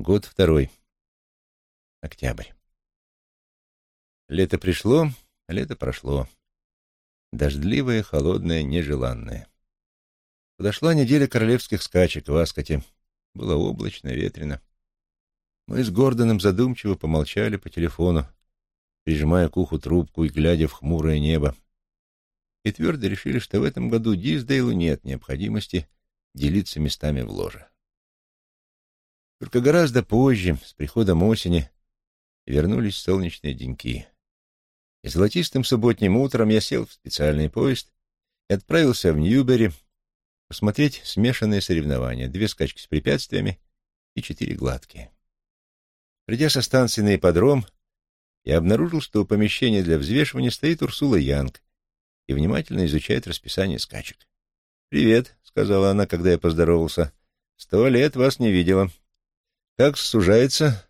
Год второй. Октябрь. Лето пришло, лето прошло. Дождливое, холодное, нежеланное. Подошла неделя королевских скачек в Аскоте. Было облачно, ветрено. Мы с Гордоном задумчиво помолчали по телефону, прижимая к уху трубку и глядя в хмурое небо. И твердо решили, что в этом году Диздейлу нет необходимости делиться местами в ложе. Только гораздо позже, с приходом осени, вернулись солнечные деньки. И золотистым субботним утром я сел в специальный поезд и отправился в Ньюбери посмотреть смешанные соревнования, две скачки с препятствиями и четыре гладкие. Придя со станции на ипподром, я обнаружил, что у помещения для взвешивания стоит Урсула Янг и внимательно изучает расписание скачек. «Привет», — сказала она, когда я поздоровался. «Сто лет вас не видела. Как сужается?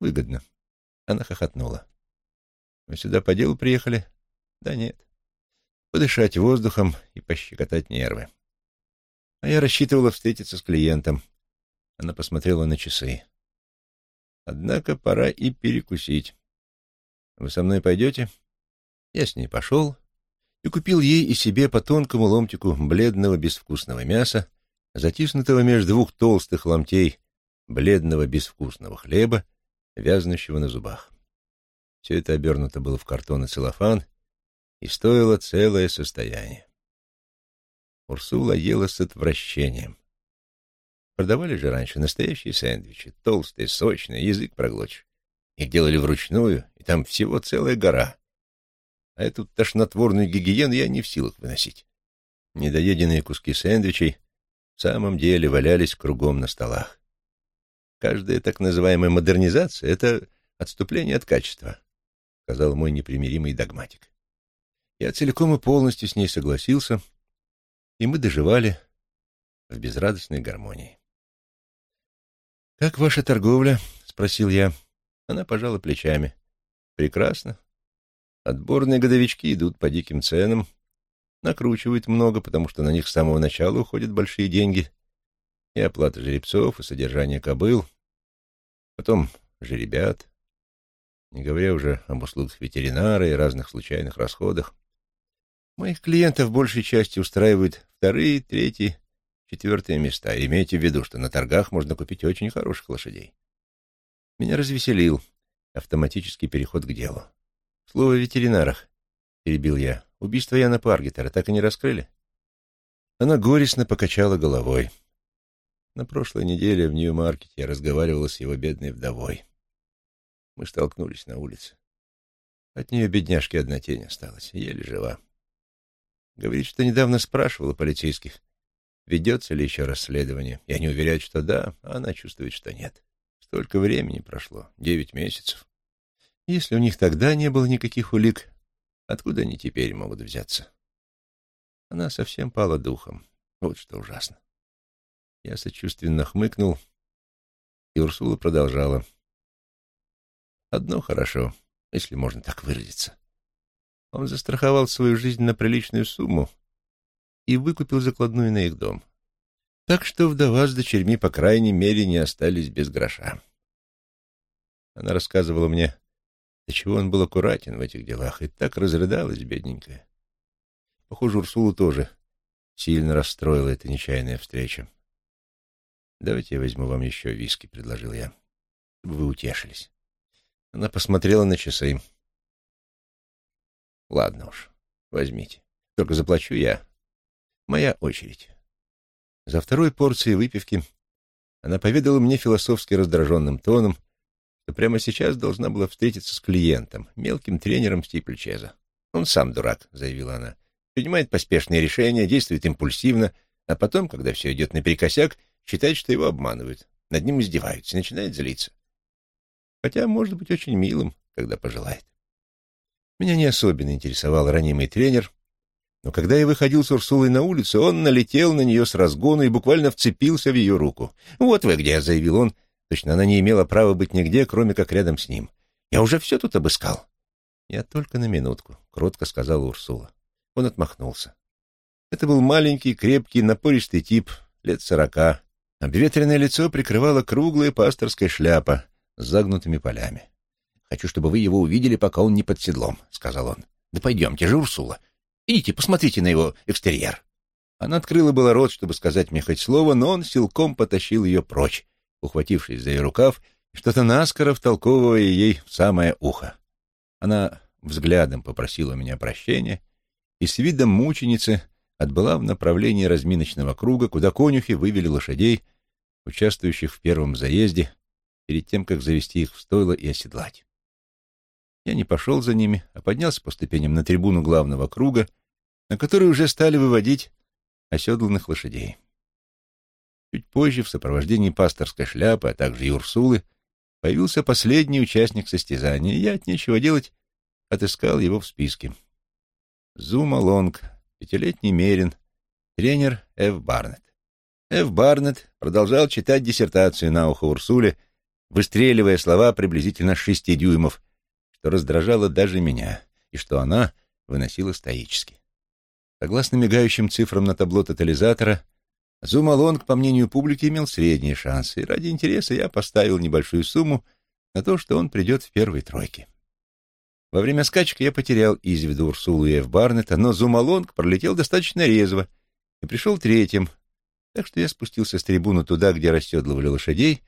Выгодно. Она хохотнула. Вы сюда по делу приехали? Да нет. Подышать воздухом и пощекотать нервы. А я рассчитывала встретиться с клиентом. Она посмотрела на часы. Однако пора и перекусить. Вы со мной пойдете? Я с ней пошел и купил ей и себе по тонкому ломтику бледного безвкусного мяса, затиснутого между двух толстых ломтей бледного безвкусного хлеба, вязнущего на зубах. Все это обернуто было в картон и целлофан и стоило целое состояние. Урсула ела с отвращением. Продавали же раньше настоящие сэндвичи, толстые, сочные, язык проглочь. Их делали вручную, и там всего целая гора. А эту тошнотворную гигиену я не в силах выносить. Недоеденные куски сэндвичей в самом деле валялись кругом на столах. Каждая так называемая модернизация — это отступление от качества, — сказал мой непримиримый догматик. Я целиком и полностью с ней согласился, и мы доживали в безрадостной гармонии. «Как ваша торговля?» — спросил я. Она пожала плечами. «Прекрасно. Отборные годовички идут по диким ценам, накручивают много, потому что на них с самого начала уходят большие деньги, и оплата жеребцов, и содержание кобыл, потом жеребят, не говоря уже об услугах ветеринара и разных случайных расходах. Моих клиентов большей части устраивают вторые, третьи, четвертые места. И имейте в виду, что на торгах можно купить очень хороших лошадей. Меня развеселил автоматический переход к делу. Слово о ветеринарах, — перебил я. Убийство Яна Паргетера так и не раскрыли? Она горестно покачала головой. — на прошлой неделе в Нью-Маркете я разговаривала с его бедной вдовой. Мы столкнулись на улице. От нее, бедняжки, одна тень осталась, еле жива. Говорит, что недавно спрашивала полицейских, ведется ли еще расследование. И они уверяют, что да, а она чувствует, что нет. Столько времени прошло, девять месяцев. Если у них тогда не было никаких улик, откуда они теперь могут взяться? Она совсем пала духом. Вот что ужасно. Я сочувственно хмыкнул, и Урсула продолжала. «Одно хорошо, если можно так выразиться. Он застраховал свою жизнь на приличную сумму и выкупил закладную на их дом. Так что вдова с дочерьми, по крайней мере, не остались без гроша. Она рассказывала мне, до чего он был аккуратен в этих делах, и так разрыдалась, бедненькая. Похоже, Урсулу тоже сильно расстроила эта нечаянная встреча. «Давайте я возьму вам еще виски», — предложил я, — «чтобы вы утешились». Она посмотрела на часы. «Ладно уж, возьмите. Только заплачу я. Моя очередь». За второй порцией выпивки она поведала мне философски раздраженным тоном, что прямо сейчас должна была встретиться с клиентом, мелким тренером Стипльчеза. «Он сам дурак», — заявила она. «Принимает поспешные решения, действует импульсивно, а потом, когда все идет наперекосяк, считает, что его обманывают, над ним издеваются, начинает злиться. Хотя может быть очень милым, когда пожелает. Меня не особенно интересовал ранимый тренер, но когда я выходил с Урсулой на улицу, он налетел на нее с разгона и буквально вцепился в ее руку. «Вот вы где», — заявил он. Точно она не имела права быть нигде, кроме как рядом с ним. «Я уже все тут обыскал». «Я только на минутку», — кротко сказала Урсула. Он отмахнулся. Это был маленький, крепкий, напористый тип, лет сорока, Обветренное лицо прикрывала круглая пасторская шляпа с загнутыми полями. «Хочу, чтобы вы его увидели, пока он не под седлом», — сказал он. «Да пойдемте же, Урсула. Идите, посмотрите на его экстерьер». Она открыла было рот, чтобы сказать мне хоть слово, но он силком потащил ее прочь, ухватившись за ее рукав и что-то наскоро втолковывая ей в самое ухо. Она взглядом попросила меня прощения и с видом мученицы отбыла в направлении разминочного круга, куда конюхи вывели лошадей, участвующих в первом заезде, перед тем, как завести их в стойло и оседлать. Я не пошел за ними, а поднялся по ступеням на трибуну главного круга, на который уже стали выводить оседланных лошадей. Чуть позже, в сопровождении пасторской шляпы, а также Юрсулы, появился последний участник состязания, и я от нечего делать отыскал его в списке. Зума Лонг, пятилетний Мерин, тренер Эв Барнетт. Эв Барнетт продолжал читать диссертацию на ухо Урсуле, выстреливая слова приблизительно шести дюймов, что раздражало даже меня, и что она выносила стоически. Согласно мигающим цифрам на табло тотализатора, Зума Лонг, по мнению публики, имел средние шансы, и ради интереса я поставил небольшую сумму на то, что он придет в первой тройке. Во время скачек я потерял из виду Урсулу и Эв Барнета, но Зумалонг пролетел достаточно резво и пришел третьим, так что я спустился с трибуны туда, где расседлывали лошадей,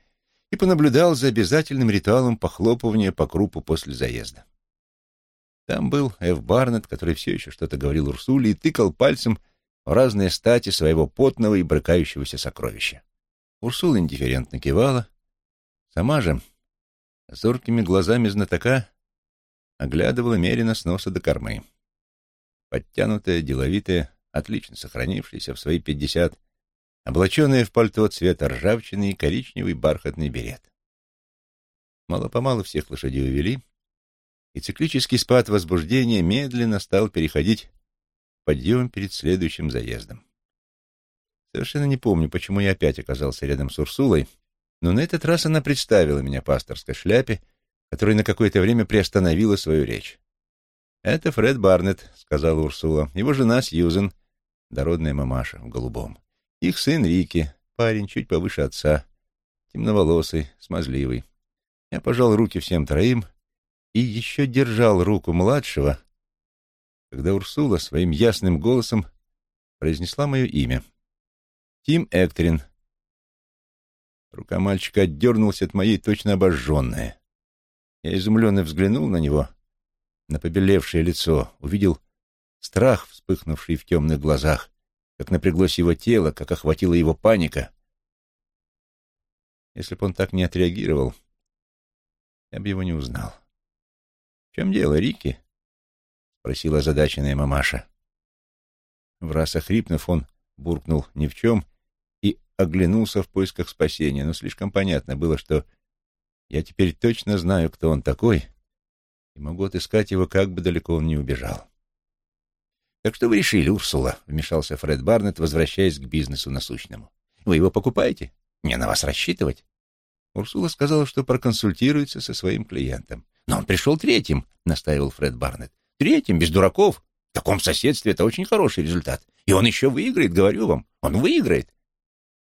и понаблюдал за обязательным ритуалом похлопывания по крупу после заезда. Там был Эв Барнет, который все еще что-то говорил Урсуле и тыкал пальцем в разные стати своего потного и брыкающегося сокровища. Урсула индифферентно кивала. Сама же, зоркими глазами знатока, оглядывала Мерина с носа до кормы. Подтянутая, деловитая, отлично сохранившаяся в свои пятьдесят, облаченная в пальто цвета ржавчины и коричневый бархатный берет. Мало-помалу всех лошадей увели, и циклический спад возбуждения медленно стал переходить подъем перед следующим заездом. Совершенно не помню, почему я опять оказался рядом с Урсулой, но на этот раз она представила меня пасторской шляпе которая на какое-то время приостановила свою речь. «Это Фред Барнетт», — сказала Урсула. «Его жена Сьюзен, дородная мамаша в голубом. Их сын Рики, парень чуть повыше отца, темноволосый, смазливый. Я пожал руки всем троим и еще держал руку младшего, когда Урсула своим ясным голосом произнесла мое имя. Тим Эктрин. Рука мальчика отдернулась от моей точно обожженная. Я изумленно взглянул на него, на побелевшее лицо, увидел страх, вспыхнувший в темных глазах, как напряглось его тело, как охватила его паника. Если бы он так не отреагировал, я бы его не узнал. — В чем дело, Рики? — спросила озадаченная мамаша. В раз охрипнув, он буркнул ни в чем и оглянулся в поисках спасения, но слишком понятно было, что я теперь точно знаю, кто он такой, и могу отыскать его, как бы далеко он ни убежал. «Так что вы решили, Урсула?» — вмешался Фред Барнетт, возвращаясь к бизнесу насущному. «Вы его покупаете? Мне на вас рассчитывать?» Урсула сказала, что проконсультируется со своим клиентом. «Но он пришел третьим», — настаивал Фред Барнетт. «Третьим, без дураков. В таком соседстве это очень хороший результат. И он еще выиграет, говорю вам. Он выиграет».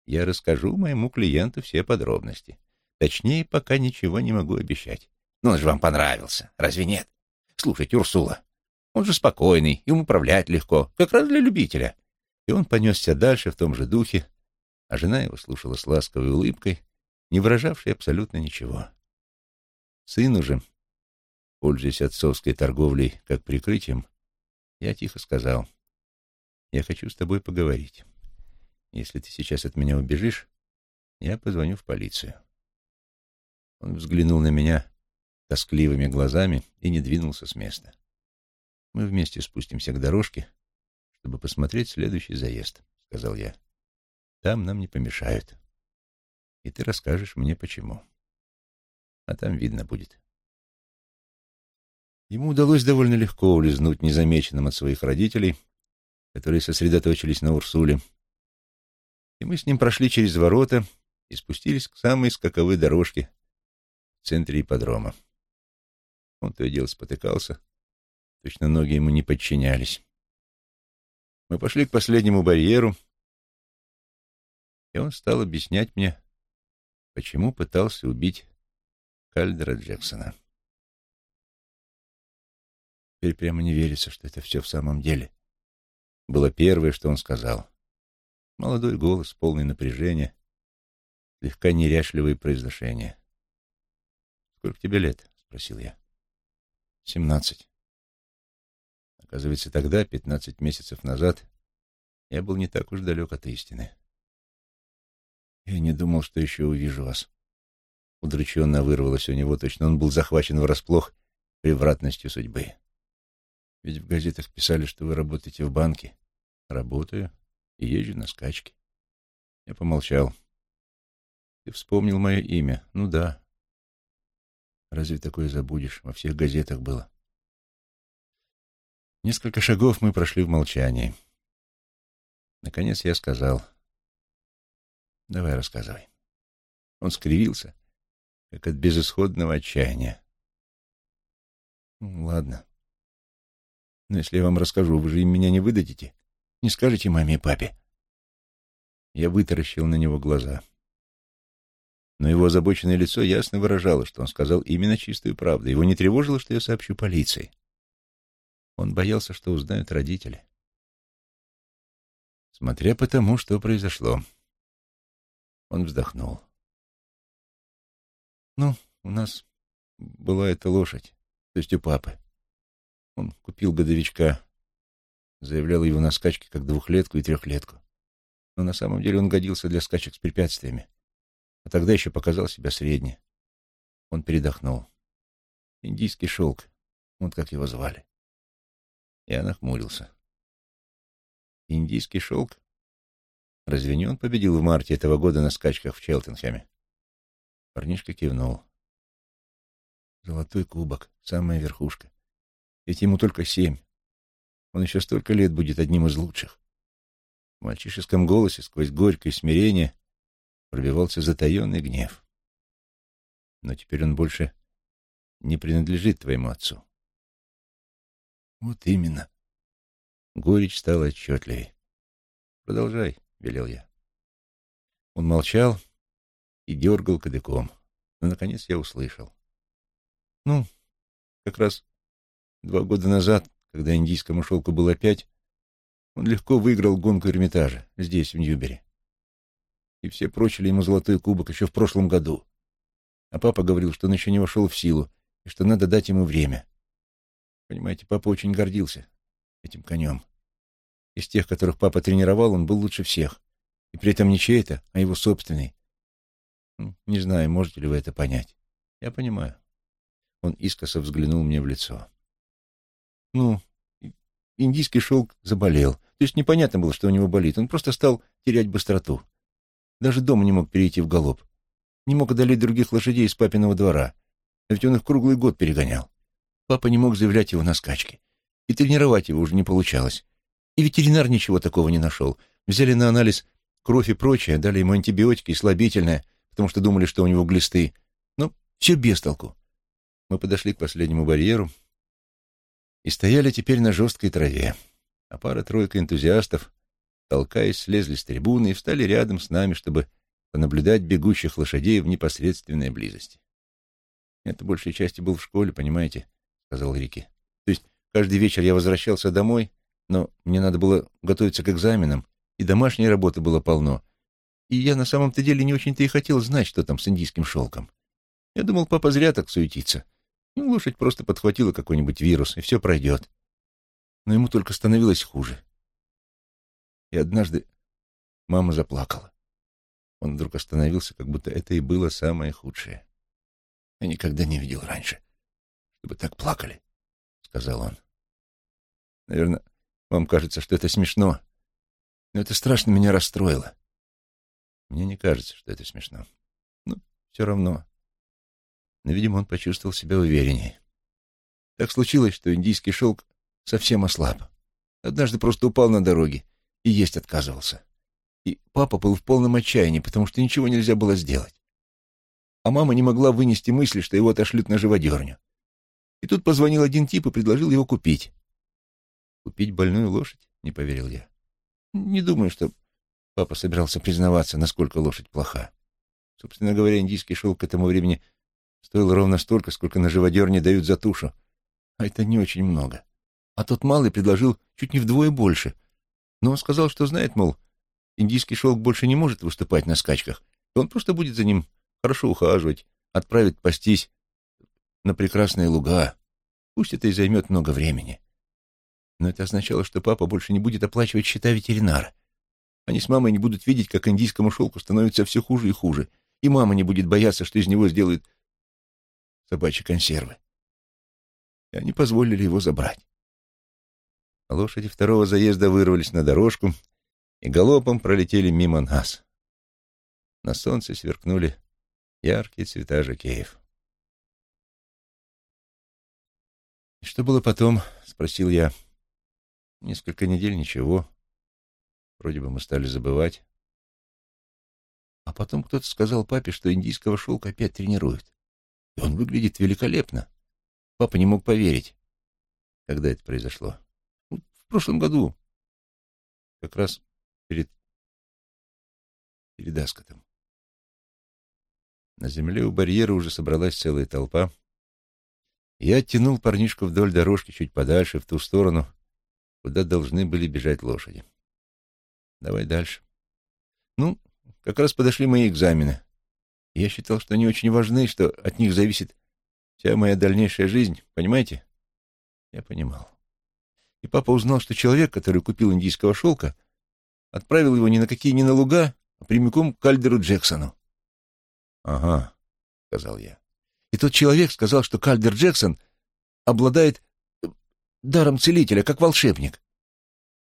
«Я расскажу моему клиенту все подробности», Точнее, пока ничего не могу обещать. Но он же вам понравился, разве нет? Слушайте, Урсула, он же спокойный, им управлять легко, как раз для любителя. И он понесся дальше в том же духе, а жена его слушала с ласковой улыбкой, не выражавшей абсолютно ничего. Сыну же, пользуясь отцовской торговлей как прикрытием, я тихо сказал, «Я хочу с тобой поговорить. Если ты сейчас от меня убежишь, я позвоню в полицию». Он взглянул на меня тоскливыми глазами и не двинулся с места. «Мы вместе спустимся к дорожке, чтобы посмотреть следующий заезд», — сказал я. «Там нам не помешают. И ты расскажешь мне, почему. А там видно будет». Ему удалось довольно легко улизнуть незамеченным от своих родителей, которые сосредоточились на Урсуле. И мы с ним прошли через ворота и спустились к самой скаковой дорожке, в центре ипподрома. Он то и дело спотыкался, точно ноги ему не подчинялись. Мы пошли к последнему барьеру, И он стал объяснять мне, почему пытался убить Кальдера Джексона. Теперь прямо не верится, что это все в самом деле. Было первое, что он сказал. Молодой голос, полный напряжения, слегка неряшливое произношение. «Сколько тебе лет?» — спросил я. «Семнадцать». Оказывается, тогда, пятнадцать месяцев назад, я был не так уж далек от истины. Я не думал, что еще увижу вас. Удрученно вырвалось у него, точно он был захвачен врасплох превратностью судьбы. Ведь в газетах писали, что вы работаете в банке. Работаю и езжу на скачки. Я помолчал. Ты вспомнил мое имя? Ну да. Разве такое забудешь? Во всех газетах было. Несколько шагов мы прошли в молчании. Наконец я сказал. Давай рассказывай. Он скривился, как от безысходного отчаяния. Ну, ладно. Но если я вам расскажу, вы же им меня не выдадите? Не скажете маме и папе? Я вытаращил на него глаза. Но его озабоченное лицо ясно выражало, что он сказал именно чистую правду. Его не тревожило, что я сообщу полиции. Он боялся, что узнают родители. Смотря по тому, что произошло. Он вздохнул. «Ну, у нас была эта лошадь, то есть у папы. Он купил годовичка, заявлял его на скачки как двухлетку и трехлетку. Но на самом деле он годился для скачек с препятствиями. А тогда еще показал себя средне. Он передохнул. Индийский шелк, вот как его звали. Я нахмурился. Индийский шелк? Разве не он победил в марте этого года на скачках в Челтенхэме? Парнишка кивнул. Золотой кубок, самая верхушка. Ведь ему только семь. Он еще столько лет будет одним из лучших. В мальчишеском голосе сквозь горькое смирение пробивался затаенный гнев. Но теперь он больше не принадлежит твоему отцу. Вот именно. Горечь стала отчетливей. Продолжай, велел я. Он молчал и дергал кадыком. Но, наконец, я услышал. Ну, как раз Два года назад, когда индийскому шелку было пять, он легко выиграл гонку Эрмитажа здесь, в Ньюбере. И все прочили ему золотой кубок еще в прошлом году. А папа говорил, что он еще не вошел в силу, и что надо дать ему время. Понимаете, папа очень гордился этим конем. Из тех, которых папа тренировал, он был лучше всех. И при этом не чей-то, а его собственный. Ну, не знаю, можете ли вы это понять. Я понимаю. Он искоса взглянул мне в лицо. Ну, индийский шелк заболел. То есть непонятно было, что у него болит. Он просто стал терять быстроту. Даже дома не мог перейти в галоп. Не мог одолеть других лошадей из папиного двора. А ведь он их круглый год перегонял. Папа не мог заявлять его на скачки. И тренировать его уже не получалось. И ветеринар ничего такого не нашел. Взяли на анализ кровь и прочее, дали ему антибиотики и слабительное, потому что думали, что у него глисты. Но все без толку. Мы подошли к последнему барьеру, и стояли теперь на жесткой траве, а пара-тройка энтузиастов, толкаясь, слезли с трибуны и встали рядом с нами, чтобы понаблюдать бегущих лошадей в непосредственной близости. «Это большей части был в школе, понимаете?» — сказал Рики. «То есть каждый вечер я возвращался домой, но мне надо было готовиться к экзаменам, и домашней работы было полно. И я на самом-то деле не очень-то и хотел знать, что там с индийским шелком. Я думал, папа зря так суетится. Ну, лошадь просто подхватила какой-нибудь вирус, и все пройдет. Но ему только становилось хуже. И однажды мама заплакала. Он вдруг остановился, как будто это и было самое худшее. «Я никогда не видел раньше, чтобы так плакали», — сказал он. «Наверное, вам кажется, что это смешно, но это страшно меня расстроило. Мне не кажется, что это смешно. Ну, все равно но, видимо, он почувствовал себя увереннее. Так случилось, что индийский шелк совсем ослаб. Однажды просто упал на дороге и есть отказывался. И папа был в полном отчаянии, потому что ничего нельзя было сделать. А мама не могла вынести мысли, что его отошлют на живодерню. И тут позвонил один тип и предложил его купить. «Купить больную лошадь?» — не поверил я. «Не думаю, что Папа собирался признаваться, насколько лошадь плоха. Собственно говоря, индийский шелк к этому времени стоил ровно столько, сколько на живодерне дают за тушу. А это не очень много. А тот малый предложил чуть не вдвое больше. Но он сказал, что знает, мол, индийский шелк больше не может выступать на скачках, он просто будет за ним хорошо ухаживать, отправит пастись на прекрасные луга. Пусть это и займет много времени. Но это означало, что папа больше не будет оплачивать счета ветеринара. Они с мамой не будут видеть, как индийскому шелку становится все хуже и хуже, и мама не будет бояться, что из него сделают собачьи консервы. И они позволили его забрать. Лошади второго заезда вырвались на дорожку и галопом пролетели мимо нас. На солнце сверкнули яркие цвета жакеев. «И что было потом?» — спросил я. «Несколько недель ничего. Вроде бы мы стали забывать. А потом кто-то сказал папе, что индийского шелка опять тренируют. И он выглядит великолепно. Папа не мог поверить. Когда это произошло? Ну, в прошлом году. Как раз перед... перед Аскотом. На земле у барьера уже собралась целая толпа. Я оттянул парнишку вдоль дорожки чуть подальше, в ту сторону, куда должны были бежать лошади. Давай дальше. Ну, как раз подошли мои экзамены. Я считал, что они очень важны, что от них зависит вся моя дальнейшая жизнь, понимаете? Я понимал. И папа узнал, что человек, который купил индийского шелка, отправил его ни на какие ни на луга, а прямиком к Кальдеру Джексону. — Ага, — сказал я. И тот человек сказал, что Кальдер Джексон обладает э, даром целителя, как волшебник.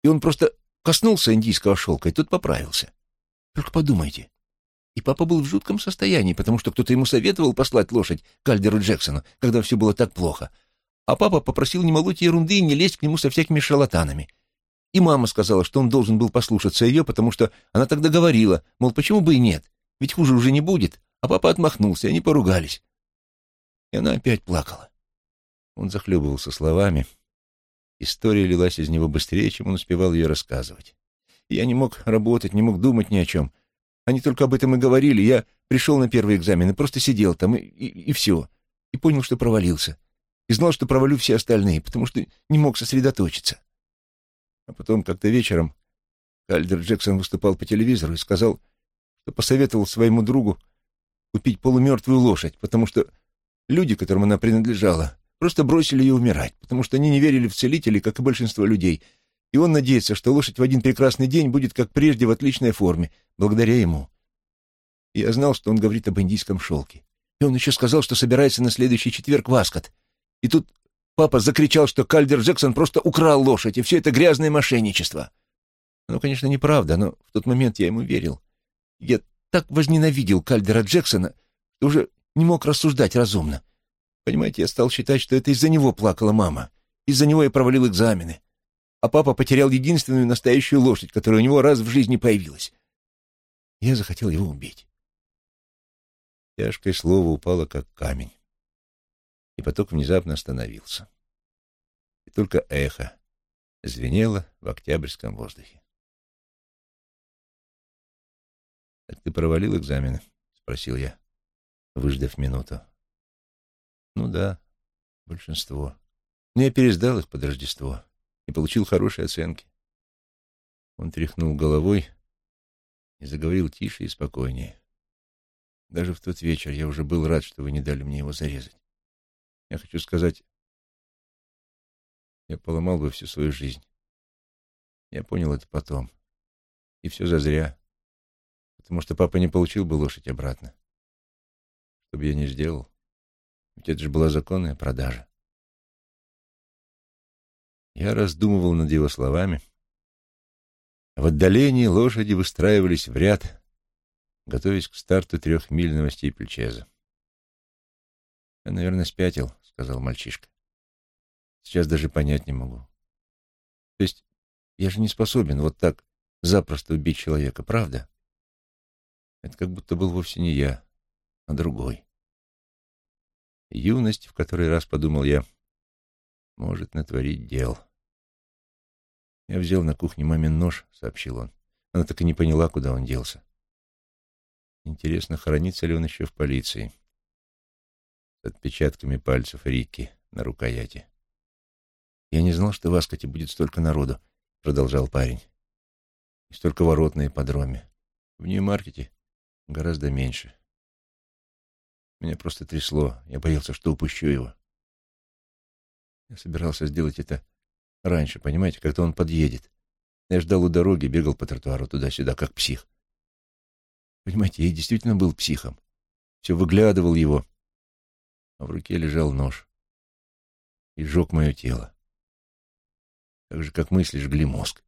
И он просто коснулся индийского шелка, и тот поправился. Только подумайте. И папа был в жутком состоянии, потому что кто-то ему советовал послать лошадь Кальдеру Джексону, когда все было так плохо. А папа попросил не молоть ерунды и не лезть к нему со всякими шарлатанами. И мама сказала, что он должен был послушаться ее, потому что она тогда говорила, мол, почему бы и нет, ведь хуже уже не будет. А папа отмахнулся, они поругались. И она опять плакала. Он захлебывался словами, История лилась из него быстрее, чем он успевал ее рассказывать. Я не мог работать, не мог думать ни о чем. Они только об этом и говорили. Я пришел на первый экзамен и просто сидел там, и, и, и все. И понял, что провалился. И знал, что провалю все остальные, потому что не мог сосредоточиться. А потом как-то вечером Кальдер Джексон выступал по телевизору и сказал, что посоветовал своему другу купить полумертвую лошадь, потому что люди, которым она принадлежала, Просто бросили ее умирать, потому что они не верили в целителей, как и большинство людей. И он надеется, что лошадь в один прекрасный день будет, как прежде, в отличной форме, благодаря ему. Я знал, что он говорит об индийском шелке. И он еще сказал, что собирается на следующий четверг в Аскот. И тут папа закричал, что Кальдер Джексон просто украл лошадь, и все это грязное мошенничество. Ну, конечно, неправда, но в тот момент я ему верил. Я так возненавидел Кальдера Джексона, что уже не мог рассуждать разумно. Понимаете, я стал считать, что это из-за него плакала мама. Из-за него я провалил экзамены. А папа потерял единственную настоящую лошадь, которая у него раз в жизни появилась. Я захотел его убить. Тяжкое слово упало, как камень. И поток внезапно остановился. И только эхо звенело в октябрьском воздухе. «Так ты провалил экзамены?» — спросил я, выждав минуту. Ну да, большинство. Но я пересдал их под Рождество и получил хорошие оценки. Он тряхнул головой и заговорил тише и спокойнее. Даже в тот вечер я уже был рад, что вы не дали мне его зарезать. Я хочу сказать, я поломал бы всю свою жизнь. Я понял это потом. И все зазря. Потому что папа не получил бы лошадь обратно. Что бы я ни сделал, ведь это же была законная продажа. Я раздумывал над его словами. В отдалении лошади выстраивались в ряд, готовясь к старту трехмильного стипельчеза. «Я, наверное, спятил», — сказал мальчишка. «Сейчас даже понять не могу. То есть я же не способен вот так запросто убить человека, правда? Это как будто был вовсе не я, а другой. Юность, в который раз подумал я, может натворить дел. Я взял на кухне мамин нож, сообщил он. Она так и не поняла, куда он делся. Интересно, хранится ли он еще в полиции? С отпечатками пальцев Рикки на рукояти. «Я не знал, что в Аскоте будет столько народу», — продолжал парень. «И столько ворот на ипподроме. В Нью-Маркете гораздо меньше. Меня просто трясло. Я боялся, что упущу его. Я собирался сделать это раньше, понимаете, когда он подъедет. Я ждал у дороги, бегал по тротуару туда-сюда, как псих. Понимаете, я действительно был психом. Все выглядывал его, а в руке лежал нож и сжег мое тело. Так же, как мысли жгли мозг.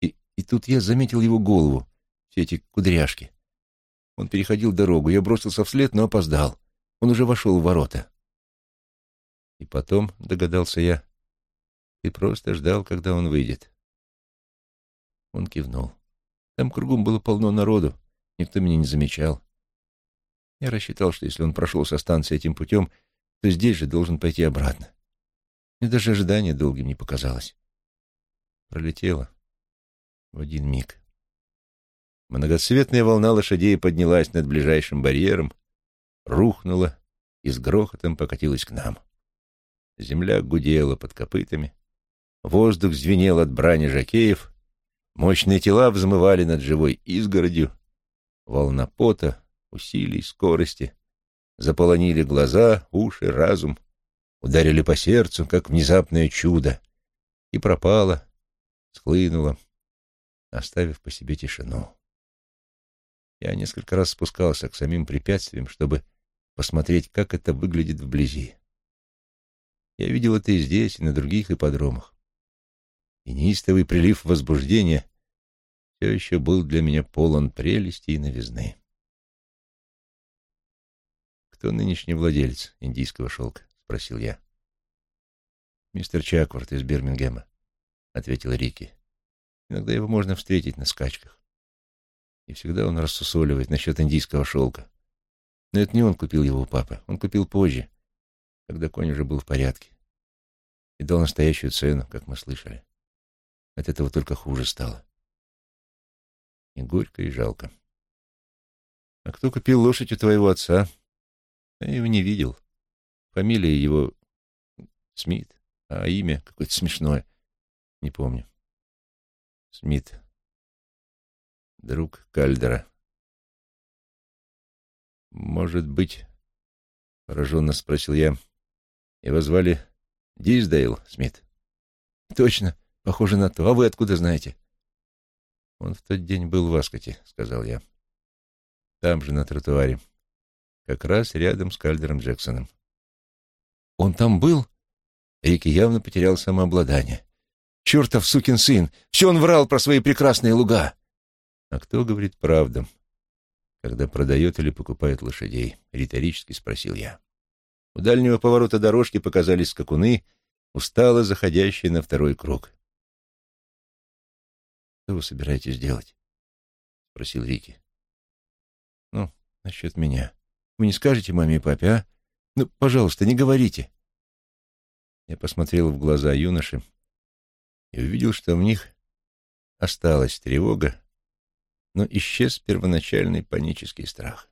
И, и тут я заметил его голову, все эти кудряшки. Он переходил дорогу, я бросился вслед, но опоздал. Он уже вошел в ворота. И потом, догадался я, ты просто ждал, когда он выйдет. Он кивнул. Там кругом было полно народу, никто меня не замечал. Я рассчитал, что если он прошел со станции этим путем, то здесь же должен пойти обратно. Мне даже ожидание долгим не показалось. Пролетело в один миг. Многоцветная волна лошадей поднялась над ближайшим барьером, рухнула и с грохотом покатилась к нам. Земля гудела под копытами, воздух звенел от брани жакеев, мощные тела взмывали над живой изгородью, волна пота, усилий, скорости заполонили глаза, уши, разум, ударили по сердцу, как внезапное чудо, и пропала, схлынула, оставив по себе тишину. Я несколько раз спускался к самим препятствиям, чтобы посмотреть, как это выглядит вблизи. Я видел это и здесь, и на других ипподромах. И неистовый прилив возбуждения все еще был для меня полон прелести и новизны. «Кто нынешний владелец индийского шелка?» — спросил я. «Мистер Чакворт из Бирмингема», — ответил Рики. «Иногда его можно встретить на скачках. И всегда он рассусоливает насчет индийского шелка. Но это не он купил его у папы. Он купил позже, когда конь уже был в порядке. И дал настоящую цену, как мы слышали. От этого только хуже стало. И горько, и жалко. А кто купил лошадь у твоего отца? Я его не видел. Фамилия его Смит, а имя какое-то смешное. Не помню. Смит. Друг Кальдера. Может быть, пораженно спросил я. Его звали Диздейл Смит. Точно, похоже на то. А вы откуда знаете? Он в тот день был в Аскоте, сказал я. Там же, на тротуаре. Как раз рядом с Кальдером Джексоном. Он там был? Рики явно потерял самообладание. Чертов сукин сын! Все он врал про свои прекрасные луга! А кто говорит правду, когда продает или покупает лошадей? Риторически спросил я. У дальнего поворота дорожки показались скакуны, устало заходящие на второй круг. «Что вы собираетесь делать?» — спросил Рики. «Ну, насчет меня. Вы не скажете маме и папе, а? Ну, пожалуйста, не говорите». Я посмотрел в глаза юноши и увидел, что в них осталась тревога, но исчез первоначальный панический страх.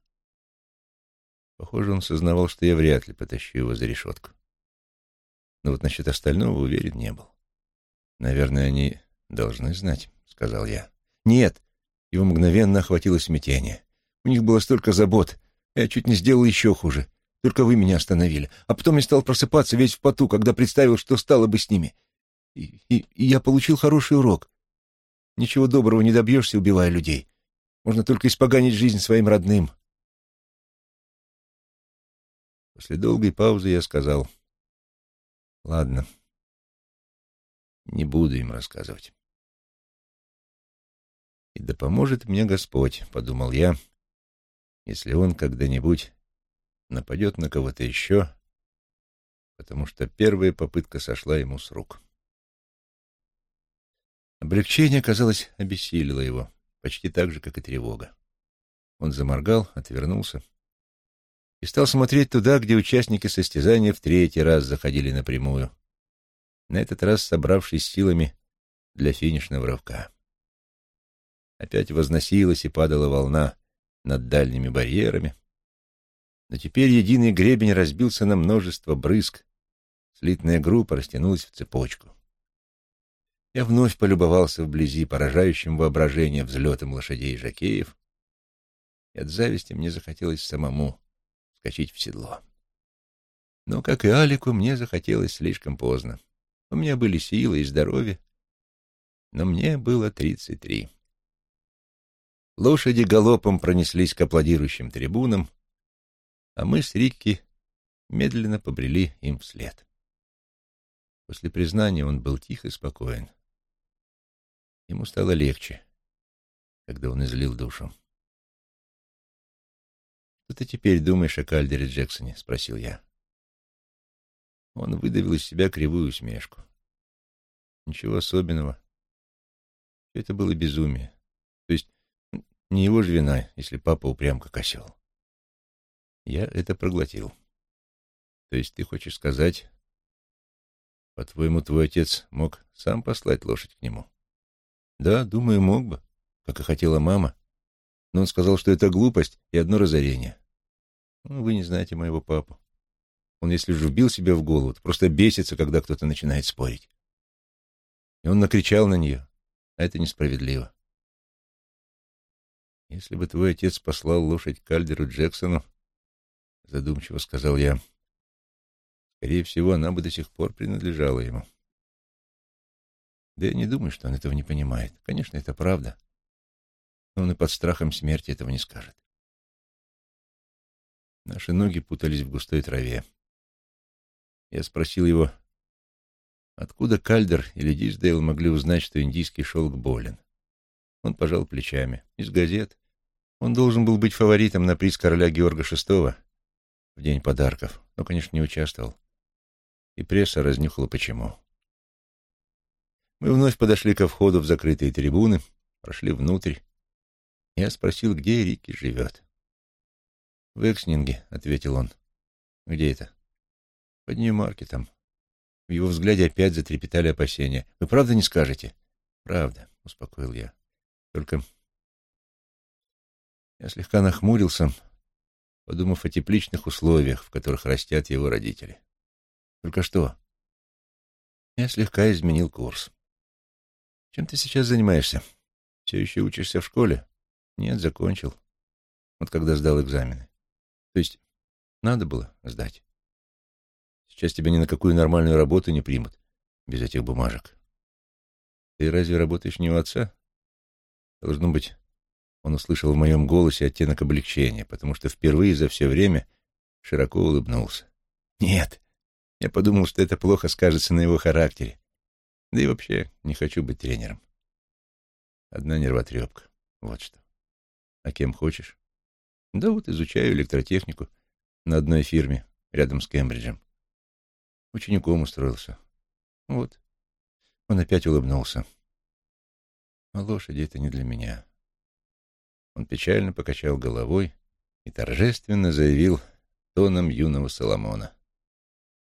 Похоже, он сознавал, что я вряд ли потащу его за решетку. Но вот насчет остального уверен не был. «Наверное, они должны знать», — сказал я. «Нет!» — его мгновенно охватило смятение. «У них было столько забот, я чуть не сделал еще хуже. Только вы меня остановили. А потом я стал просыпаться весь в поту, когда представил, что стало бы с ними. И, и, и я получил хороший урок. Ничего доброго не добьешься, убивая людей. Можно только испоганить жизнь своим родным. После долгой паузы я сказал, «Ладно, не буду им рассказывать». «И да поможет мне Господь», — подумал я, — если он когда-нибудь нападет на кого-то еще, потому что первая попытка сошла ему с рук. Облегчение, казалось, обессилило его, почти так же, как и тревога. Он заморгал, отвернулся и стал смотреть туда, где участники состязания в третий раз заходили напрямую, на этот раз собравшись силами для финишного рывка. Опять возносилась и падала волна над дальними барьерами. Но теперь единый гребень разбился на множество брызг. Слитная группа растянулась в цепочку. Я вновь полюбовался вблизи поражающим воображение взлетом лошадей и жакеев, и от зависти мне захотелось самому скачать в седло. Но, как и Алику, мне захотелось слишком поздно. У меня были силы и здоровье, но мне было тридцать три. Лошади галопом пронеслись к аплодирующим трибунам, а мы с Рикки медленно побрели им вслед. После признания он был тих и спокоен. Ему стало легче, когда он излил душу. «Что ты теперь думаешь о Кальдере Джексоне?» — спросил я. Он выдавил из себя кривую усмешку. Ничего особенного. Все это было безумие. То есть не его же вина, если папа упрям как осел. Я это проглотил. То есть ты хочешь сказать, по-твоему, твой отец мог сам послать лошадь к нему? Да, думаю, мог бы, как и хотела мама. Но он сказал, что это глупость и одно разорение. Ну, вы не знаете моего папу. Он, если же вбил себе в голову, то просто бесится, когда кто-то начинает спорить. И он накричал на нее, а это несправедливо. Если бы твой отец послал лошадь Кальдеру Джексону, задумчиво сказал я, скорее всего, она бы до сих пор принадлежала ему. Да я не думаю, что он этого не понимает. Конечно, это правда. Но он и под страхом смерти этого не скажет. Наши ноги путались в густой траве. Я спросил его, откуда Кальдер или Дисдейл могли узнать, что индийский шелк болен. Он пожал плечами. Из газет. Он должен был быть фаворитом на приз короля Георга VI в день подарков, но, конечно, не участвовал. И пресса разнюхала почему. Мы вновь подошли ко входу в закрытые трибуны, прошли внутрь. Я спросил, где Рикки живет. «В Экснинге», — ответил он. «Где это?» «Под Нью-Маркетом». В его взгляде опять затрепетали опасения. «Вы правда не скажете?» «Правда», — успокоил я. «Только...» Я слегка нахмурился, подумав о тепличных условиях, в которых растят его родители. «Только что?» Я слегка изменил курс. Чем ты сейчас занимаешься? Все еще учишься в школе? Нет, закончил. Вот когда сдал экзамены. То есть надо было сдать. Сейчас тебя ни на какую нормальную работу не примут без этих бумажек. Ты разве работаешь не у отца? Должно быть, он услышал в моем голосе оттенок облегчения, потому что впервые за все время широко улыбнулся. Нет, я подумал, что это плохо скажется на его характере. Да и вообще не хочу быть тренером. Одна нервотрепка. Вот что. А кем хочешь? Да вот изучаю электротехнику на одной фирме рядом с Кембриджем. Учеником устроился. Вот. Он опять улыбнулся. А лошади — это не для меня. Он печально покачал головой и торжественно заявил тоном юного Соломона.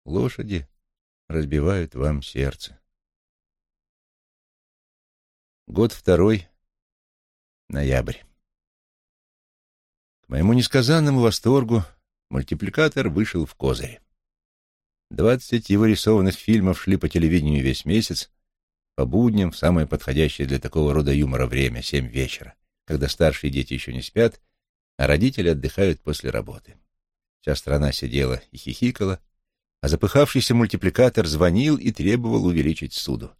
Лошади разбивают вам сердце. Год второй, ноябрь. К моему несказанному восторгу мультипликатор вышел в козырь. Двадцать его рисованных фильмов шли по телевидению весь месяц, по будням, в самое подходящее для такого рода юмора время, семь вечера, когда старшие дети еще не спят, а родители отдыхают после работы. Вся страна сидела и хихикала, а запыхавшийся мультипликатор звонил и требовал увеличить суду.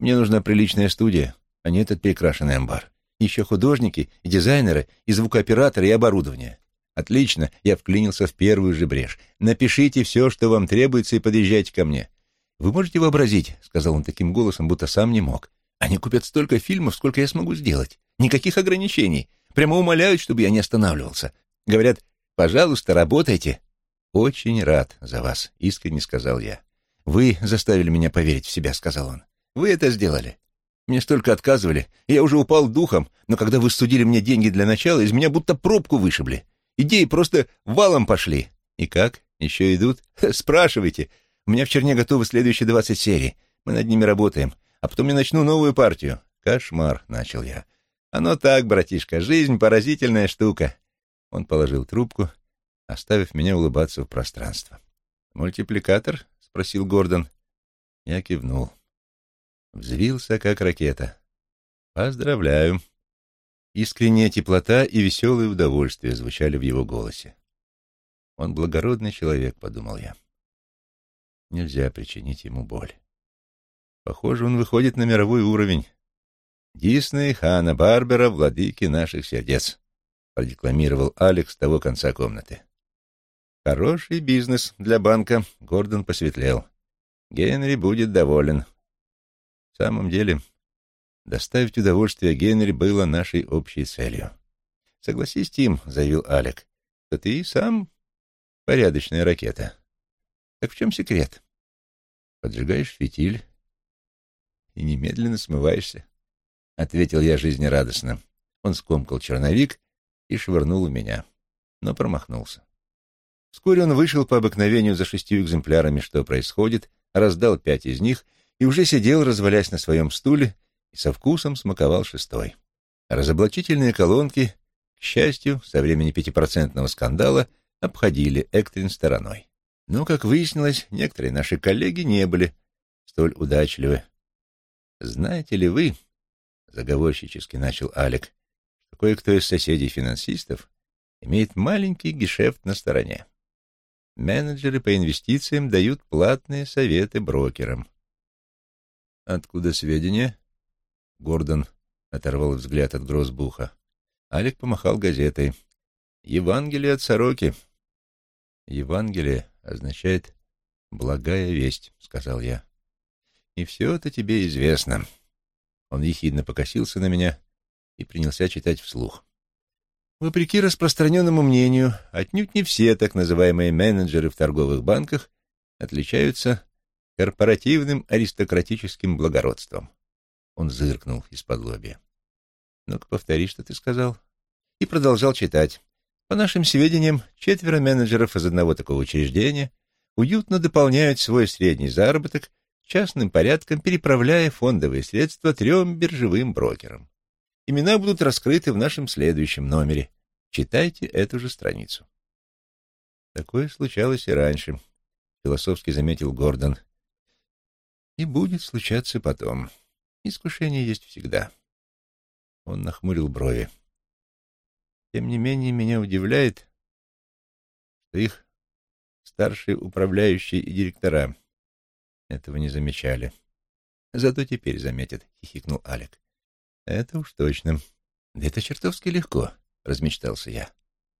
«Мне нужна приличная студия, а не этот перекрашенный амбар. Еще художники и дизайнеры, и звукооператоры, и оборудование. Отлично, я вклинился в первую же брешь. Напишите все, что вам требуется, и подъезжайте ко мне. Вы можете вообразить, — сказал он таким голосом, будто сам не мог. Они купят столько фильмов, сколько я смогу сделать. Никаких ограничений. Прямо умоляют, чтобы я не останавливался. Говорят, пожалуйста, работайте. Очень рад за вас, — искренне сказал я. Вы заставили меня поверить в себя, — сказал он. Вы это сделали. Мне столько отказывали, я уже упал духом, но когда вы судили мне деньги для начала, из меня будто пробку вышибли. Идеи просто валом пошли. И как? Еще идут? Спрашивайте. У меня в черне готовы следующие двадцать серий. Мы над ними работаем. А потом я начну новую партию. Кошмар, — начал я. Оно так, братишка, жизнь — поразительная штука. Он положил трубку, оставив меня улыбаться в пространство. «Мультипликатор?» — спросил Гордон. Я кивнул. Взвился, как ракета. «Поздравляю». Искренняя теплота и веселое удовольствие звучали в его голосе. «Он благородный человек», — подумал я. Нельзя причинить ему боль. Похоже, он выходит на мировой уровень. Дисней, Хана Барбера, владыки наших сердец, продекламировал Алекс с того конца комнаты. Хороший бизнес для банка, Гордон посветлел. Генри будет доволен. В самом деле, доставить удовольствие Генри было нашей общей целью. Согласись, Тим, заявил Алек, что ты и сам порядочная ракета. Так в чем секрет? Поджигаешь фитиль и немедленно смываешься, — ответил я жизнерадостно. Он скомкал черновик и швырнул у меня, но промахнулся. Вскоре он вышел по обыкновению за шестью экземплярами, что происходит, раздал пять из них и уже сидел, развалясь на своем стуле, и со вкусом смаковал шестой. Разоблачительные колонки, к счастью, со времени пятипроцентного скандала обходили Эктрин стороной. Но, как выяснилось, некоторые наши коллеги не были столь удачливы. «Знаете ли вы, — заговорщически начал Алек, — что кое-кто из соседей-финансистов имеет маленький гешефт на стороне. Менеджеры по инвестициям дают платные советы брокерам. «Откуда сведения?» Гордон оторвал взгляд от Гроссбуха. Алик помахал газетой. «Евангелие от сороки». «Евангелие означает «благая весть», — сказал я. «И все это тебе известно». Он ехидно покосился на меня и принялся читать вслух. Вопреки распространенному мнению, отнюдь не все так называемые менеджеры в торговых банках отличаются корпоративным аристократическим благородством. Он зыркнул из-под лобья. «Ну-ка, повтори, что ты сказал». И продолжал читать. По нашим сведениям, четверо менеджеров из одного такого учреждения уютно дополняют свой средний заработок частным порядком, переправляя фондовые средства трем биржевым брокерам. Имена будут раскрыты в нашем следующем номере. Читайте эту же страницу. Такое случалось и раньше, философски заметил Гордон. И будет случаться потом. Искушение есть всегда. Он нахмурил брови. Тем не менее, меня удивляет, что их старшие управляющие и директора этого не замечали. Зато теперь заметят, — хихикнул Алек. Это уж точно. Да это чертовски легко, размечтался я.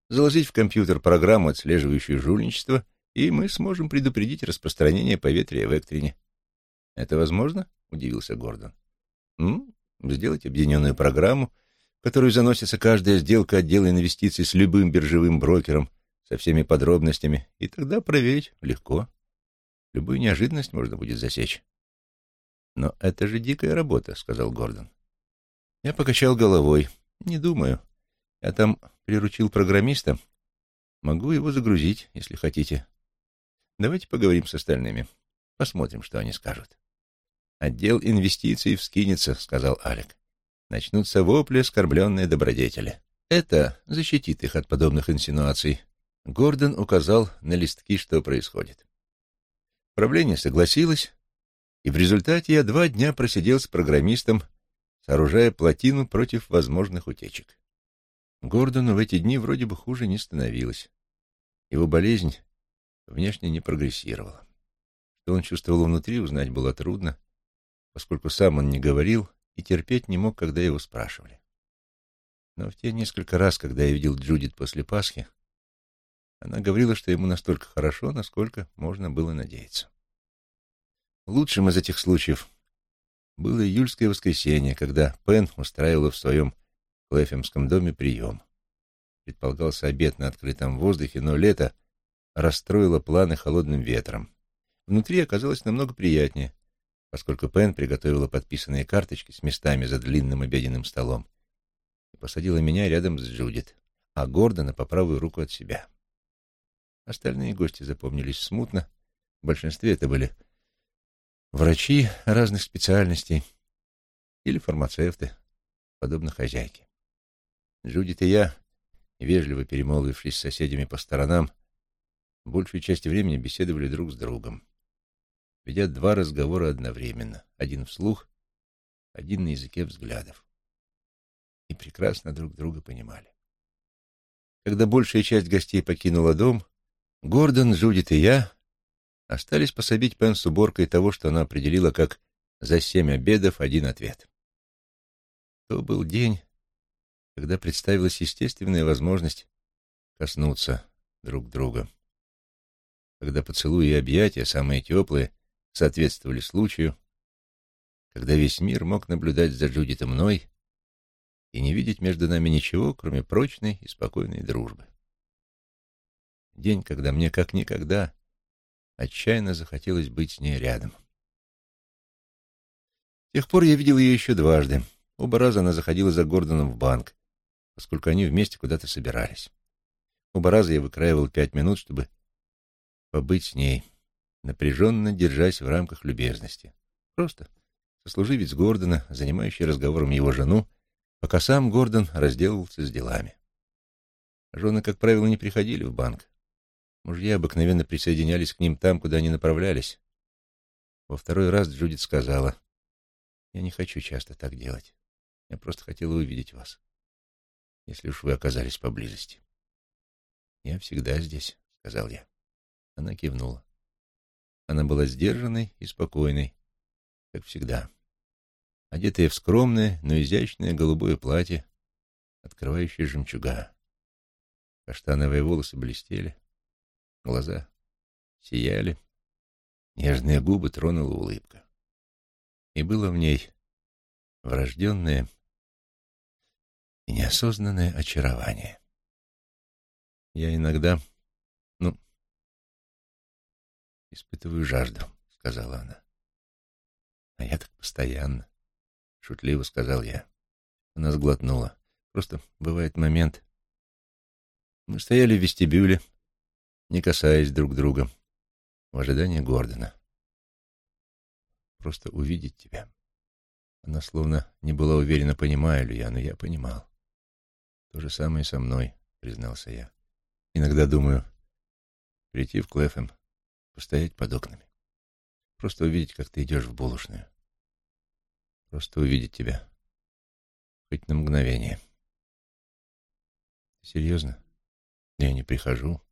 Заложить в компьютер программу, отслеживающую жульничество, и мы сможем предупредить распространение поветрия в Эктрине. Это возможно? Удивился Гордон. Ну, сделать объединенную программу, в которую заносится каждая сделка отдела инвестиций с любым биржевым брокером, со всеми подробностями, и тогда проверить легко. Любую неожиданность можно будет засечь. Но это же дикая работа, сказал Гордон. Я покачал головой. Не думаю. Я там приручил программиста. Могу его загрузить, если хотите. Давайте поговорим с остальными. Посмотрим, что они скажут. Отдел инвестиций вскинется, сказал Алек. Начнутся вопли оскорбленные добродетели. Это защитит их от подобных инсинуаций. Гордон указал на листки, что происходит. Правление согласилось, и в результате я два дня просидел с программистом сооружая плотину против возможных утечек. Гордону в эти дни вроде бы хуже не становилось. Его болезнь внешне не прогрессировала. Что он чувствовал внутри, узнать было трудно, поскольку сам он не говорил и терпеть не мог, когда его спрашивали. Но в те несколько раз, когда я видел Джудит после Пасхи, она говорила, что ему настолько хорошо, насколько можно было надеяться. Лучшим из этих случаев было июльское воскресенье, когда Пен устраивала в своем Клэфемском доме прием. Предполагался обед на открытом воздухе, но лето расстроило планы холодным ветром. Внутри оказалось намного приятнее, поскольку Пен приготовила подписанные карточки с местами за длинным обеденным столом и посадила меня рядом с Джудит, а Гордона по правую руку от себя. Остальные гости запомнились смутно, в большинстве это были врачи разных специальностей или фармацевты. подобно хозяйке. Джудит и я, вежливо перемолвившись с соседями по сторонам, большую часть времени беседовали друг с другом, ведя два разговора одновременно, один вслух, один на языке взглядов. И прекрасно друг друга понимали. Когда большая часть гостей покинула дом, Гордон, Джудит и я остались пособить Пен с уборкой того, что она определила как «за семь обедов один ответ». То был день, когда представилась естественная возможность коснуться друг друга. Когда поцелуи и объятия, самые теплые, соответствовали случаю, когда весь мир мог наблюдать за Джудит и мной и не видеть между нами ничего, кроме прочной и спокойной дружбы. День, когда мне как никогда отчаянно захотелось быть с ней рядом. С тех пор я видел ее еще дважды — Оба раза она заходила за Гордоном в банк, поскольку они вместе куда-то собирались. Оба раза я выкраивал пять минут, чтобы побыть с ней, напряженно держась в рамках любезности. Просто сослуживец Гордона, занимающий разговором его жену, пока сам Гордон разделывался с делами. Жены, как правило, не приходили в банк. Мужья обыкновенно присоединялись к ним там, куда они направлялись. Во второй раз Джудит сказала, «Я не хочу часто так делать. Я просто хотела увидеть вас, если уж вы оказались поблизости. «Я всегда здесь», — сказал я. Она кивнула. Она была сдержанной и спокойной, как всегда. Одетая в скромное, но изящное голубое платье, открывающее жемчуга. Каштановые волосы блестели, глаза сияли, нежные губы тронула улыбка. И было в ней врожденное и неосознанное очарование. Я иногда, испытываю жажду, — сказала она. А я так постоянно, — шутливо сказал я. Она сглотнула. Просто бывает момент. Мы стояли в вестибюле, не касаясь друг друга, в ожидании Гордона. Просто увидеть тебя. Она словно не была уверена, понимаю ли я, но я понимал. То же самое со мной, признался я. Иногда думаю, прийти в Клэфэм, постоять под окнами. Просто увидеть, как ты идешь в булочную. Просто увидеть тебя. Хоть на мгновение. Серьезно? Я не прихожу.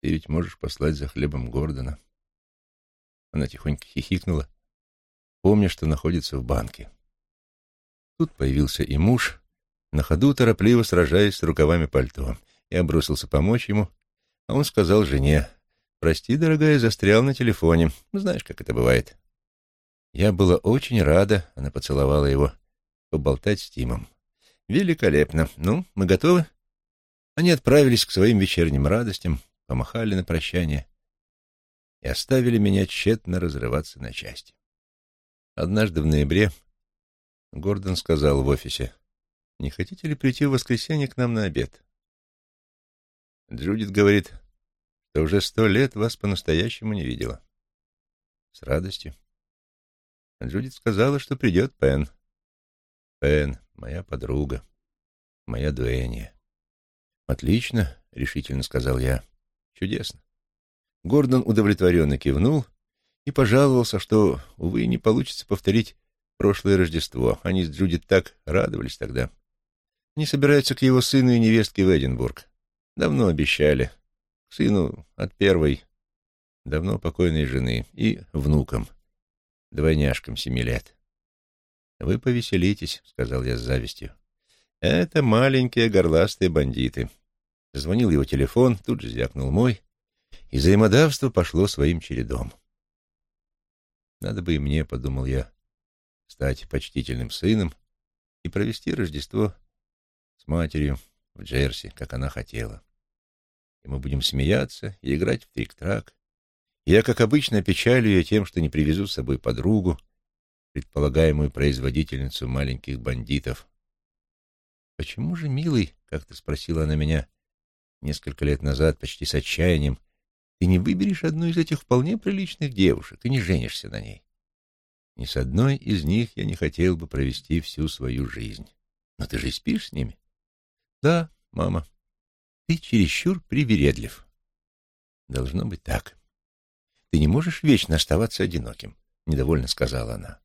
Ты ведь можешь послать за хлебом Гордона. Она тихонько хихикнула, помня, что находится в банке. Тут появился и муж, на ходу торопливо сражаясь с рукавами пальто. Я бросился помочь ему, а он сказал жене, «Прости, дорогая, застрял на телефоне. Знаешь, как это бывает». Я была очень рада, она поцеловала его, поболтать с Тимом. «Великолепно. Ну, мы готовы?» Они отправились к своим вечерним радостям, помахали на прощание и оставили меня тщетно разрываться на части. Однажды в ноябре Гордон сказал в офисе, не хотите ли прийти в воскресенье к нам на обед? Джудит говорит, что уже сто лет вас по-настоящему не видела. С радостью. Джудит сказала, что придет Пен. Пен, моя подруга, моя дуэнья. Отлично, решительно сказал я. Чудесно. Гордон удовлетворенно кивнул и пожаловался, что, увы, не получится повторить прошлое Рождество. Они с Джудит так радовались тогда. Не собираются к его сыну и невестке в Эдинбург. Давно обещали. К сыну от первой, давно покойной жены, и внукам, двойняшкам семи лет. «Вы повеселитесь», — сказал я с завистью. «Это маленькие горластые бандиты». Звонил его телефон, тут же звякнул мой, и взаимодавство пошло своим чередом. Надо бы и мне, — подумал я, — стать почтительным сыном и провести Рождество с матерью в Джерси, как она хотела. И мы будем смеяться и играть в трик-трак. Я, как обычно, печалю ее тем, что не привезу с собой подругу, предполагаемую производительницу маленьких бандитов. «Почему же, милый, — как-то спросила она меня несколько лет назад, почти с отчаянием, — ты не выберешь одну из этих вполне приличных девушек и не женишься на ней?» Ни с одной из них я не хотел бы провести всю свою жизнь. Но ты же спишь с ними? Да, мама. Ты чересчур привередлив. Должно быть так. Ты не можешь вечно оставаться одиноким, — недовольно сказала она.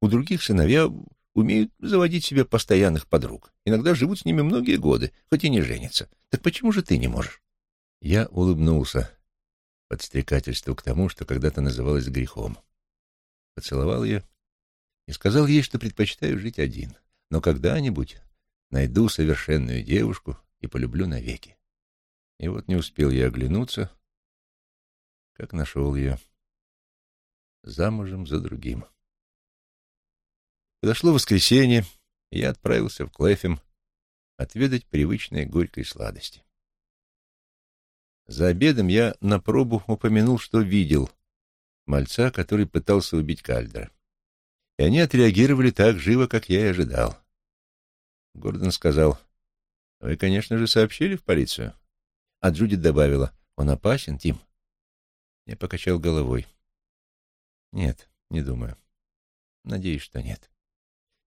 У других сыновья умеют заводить себе постоянных подруг. Иногда живут с ними многие годы, хоть и не женятся. Так почему же ты не можешь? Я улыбнулся подстрекательству к тому, что когда-то называлось грехом. Поцеловал ее и сказал ей, что предпочитаю жить один, но когда-нибудь найду совершенную девушку и полюблю навеки. И вот не успел я оглянуться, как нашел ее замужем за другим. Подошло воскресенье, и я отправился в Клэфем отведать привычной горькой сладости. За обедом я на пробу упомянул, что видел мальца, который пытался убить Кальдера. И они отреагировали так живо, как я и ожидал. Гордон сказал, «Вы, конечно же, сообщили в полицию?» А Джудит добавила, «Он опасен, Тим?» Я покачал головой. «Нет, не думаю. Надеюсь, что нет».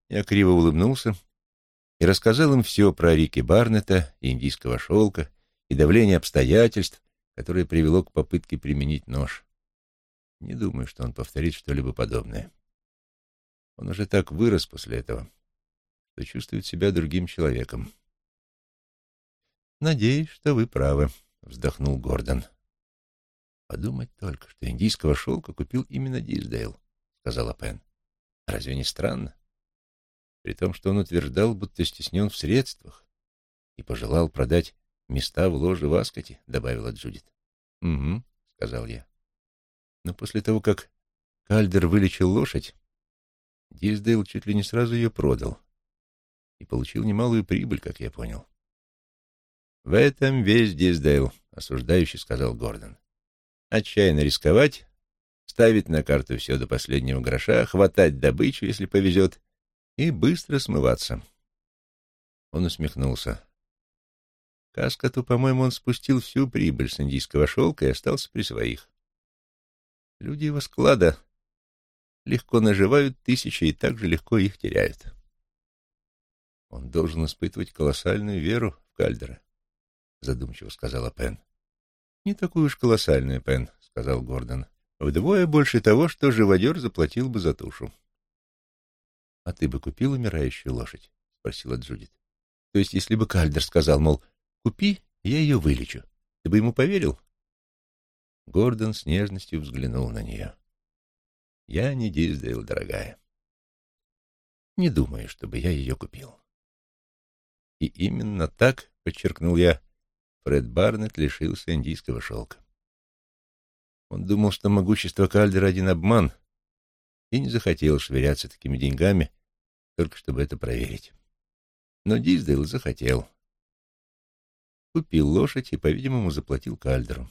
Я криво улыбнулся и рассказал им все про Рики Барнета и индийского шелка, и давление обстоятельств, которое привело к попытке применить нож. Не думаю, что он повторит что-либо подобное. Он уже так вырос после этого, что чувствует себя другим человеком. «Надеюсь, что вы правы», — вздохнул Гордон. «Подумать только, что индийского шелка купил именно Диздейл», — сказала Пен. «Разве не странно? При том, что он утверждал, будто стеснен в средствах и пожелал продать места в ложе в Аскоте, — добавила Джудит. — Угу, — сказал я. Но после того, как Кальдер вылечил лошадь, Диздейл чуть ли не сразу ее продал и получил немалую прибыль, как я понял. — В этом весь Диздейл, — осуждающий сказал Гордон. — Отчаянно рисковать, ставить на карту все до последнего гроша, хватать добычу, если повезет, и быстро смываться. Он усмехнулся. Каскоту, по-моему, он спустил всю прибыль с индийского шелка и остался при своих. Люди его склада легко наживают тысячи и так же легко их теряют. Он должен испытывать колоссальную веру в Кальдера, задумчиво сказала Пен. Не такую уж колоссальную, Пен, сказал Гордон. Вдвое больше того, что живодер заплатил бы за тушу. — А ты бы купил умирающую лошадь? — спросила Джудит. — То есть, если бы Кальдер сказал, мол, Купи, я ее вылечу. Ты бы ему поверил? Гордон с нежностью взглянул на нее. Я не Диздейл, дорогая. Не думаю, чтобы я ее купил. И именно так, подчеркнул я, Фред Барнетт лишился индийского шелка. Он думал, что могущество Кальдера один обман, и не захотел швыряться такими деньгами, только чтобы это проверить. Но Диздейл захотел купил лошадь и, по-видимому, заплатил Кальдеру,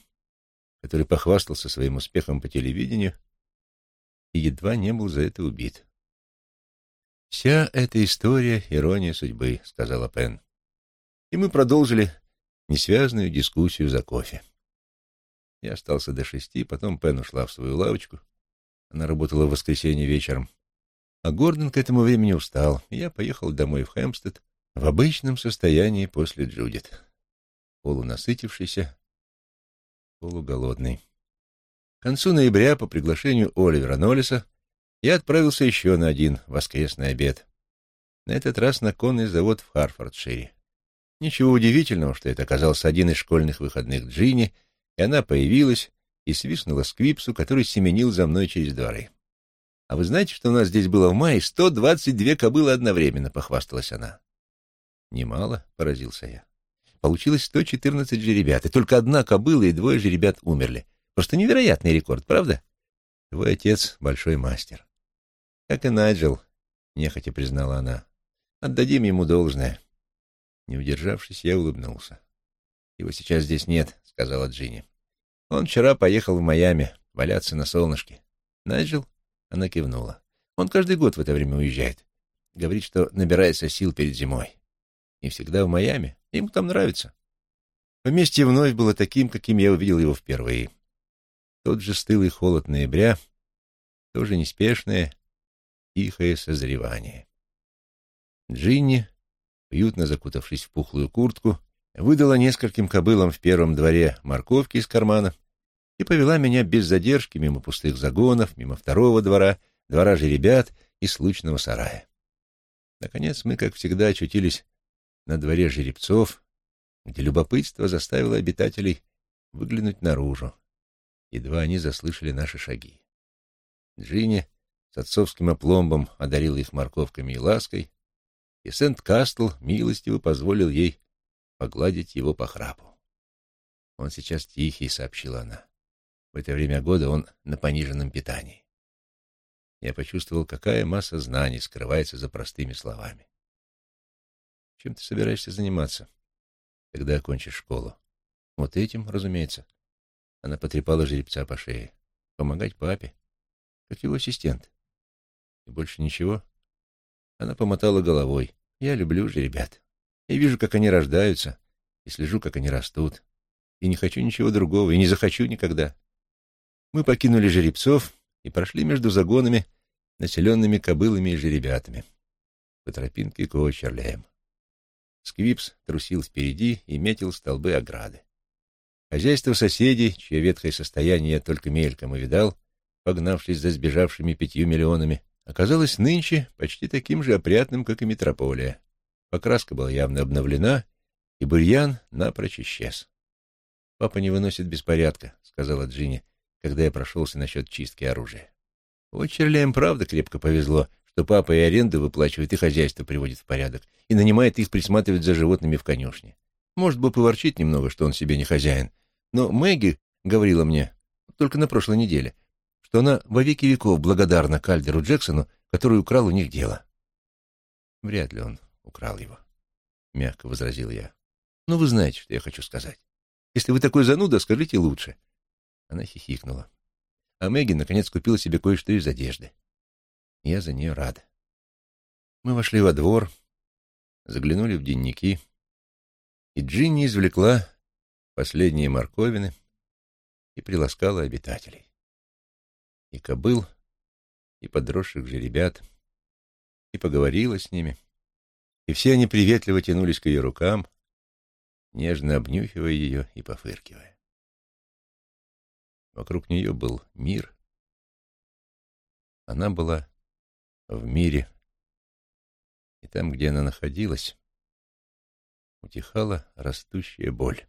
который похвастался своим успехом по телевидению и едва не был за это убит. «Вся эта история — ирония судьбы», — сказала Пен. И мы продолжили несвязную дискуссию за кофе. Я остался до шести, потом Пен ушла в свою лавочку. Она работала в воскресенье вечером. А Гордон к этому времени устал, я поехал домой в Хэмпстед в обычном состоянии после Джудит полунасытившийся, полуголодный. К концу ноября по приглашению Оливера Ноллиса я отправился еще на один воскресный обед. На этот раз на конный завод в Харфордшире. Ничего удивительного, что это оказался один из школьных выходных Джинни, и она появилась и свистнула сквипсу, который семенил за мной через дворы. «А вы знаете, что у нас здесь было в мае 122 кобылы одновременно?» — похвасталась она. «Немало», — поразился я. Получилось 114 жеребят, и только одна кобыла и двое жеребят умерли. Просто невероятный рекорд, правда? Твой отец — большой мастер. Как и Найджел, — нехотя признала она. Отдадим ему должное. Не удержавшись, я улыбнулся. Его сейчас здесь нет, — сказала Джинни. Он вчера поехал в Майами валяться на солнышке. Найджел? Она кивнула. Он каждый год в это время уезжает. Говорит, что набирается сил перед зимой. И всегда в Майами. Ему там нравится. Поместье вновь было таким, каким я увидел его впервые. Тот же стылый холод ноября, тоже неспешное, тихое созревание. Джинни, уютно закутавшись в пухлую куртку, выдала нескольким кобылам в первом дворе морковки из кармана и повела меня без задержки мимо пустых загонов, мимо второго двора, двора жеребят и случного сарая. Наконец мы, как всегда, очутились на дворе жеребцов, где любопытство заставило обитателей выглянуть наружу. Едва они заслышали наши шаги. Джинни с отцовским опломбом одарил их морковками и лаской, и Сент-Кастл милостиво позволил ей погладить его по храпу. «Он сейчас тихий», — сообщила она. В это время года он на пониженном питании. Я почувствовал, какая масса знаний скрывается за простыми словами. Чем ты собираешься заниматься, когда окончишь школу? Вот этим, разумеется. Она потрепала жеребца по шее. Помогать папе, как его ассистент. И больше ничего? Она помотала головой. Я люблю же ребят. Я вижу, как они рождаются, и слежу, как они растут. И не хочу ничего другого, и не захочу никогда. Мы покинули жеребцов и прошли между загонами, населенными кобылами и жеребятами, по тропинке к Очерлеям. Сквипс трусил впереди и метил столбы ограды. Хозяйство соседей, чье ветхое состояние я только мельком увидал, погнавшись за сбежавшими пятью миллионами, оказалось нынче почти таким же опрятным, как и метрополия. Покраска была явно обновлена, и бурьян напрочь исчез. «Папа не выносит беспорядка», — сказала Джинни, когда я прошелся насчет чистки оружия. Вот Черлеям правда крепко повезло, что папа и аренду выплачивает, и хозяйство приводит в порядок, и нанимает их присматривать за животными в конюшне. Может, бы поворчит немного, что он себе не хозяин, но Мэгги говорила мне, только на прошлой неделе, что она во веки веков благодарна Кальдеру Джексону, который украл у них дело. Вряд ли он украл его, — мягко возразил я. Но ну, вы знаете, что я хочу сказать. Если вы такой зануда, скажите лучше. Она хихикнула. А Мэгги, наконец, купила себе кое-что из одежды. Я за нее рад. Мы вошли во двор, заглянули в дневники, и Джинни извлекла последние морковины и приласкала обитателей и кобыл, и подросших же ребят, и поговорила с ними, и все они приветливо тянулись к ее рукам, нежно обнюхивая ее и пофыркивая. Вокруг нее был мир. Она была в мире, и там, где она находилась, утихала растущая боль.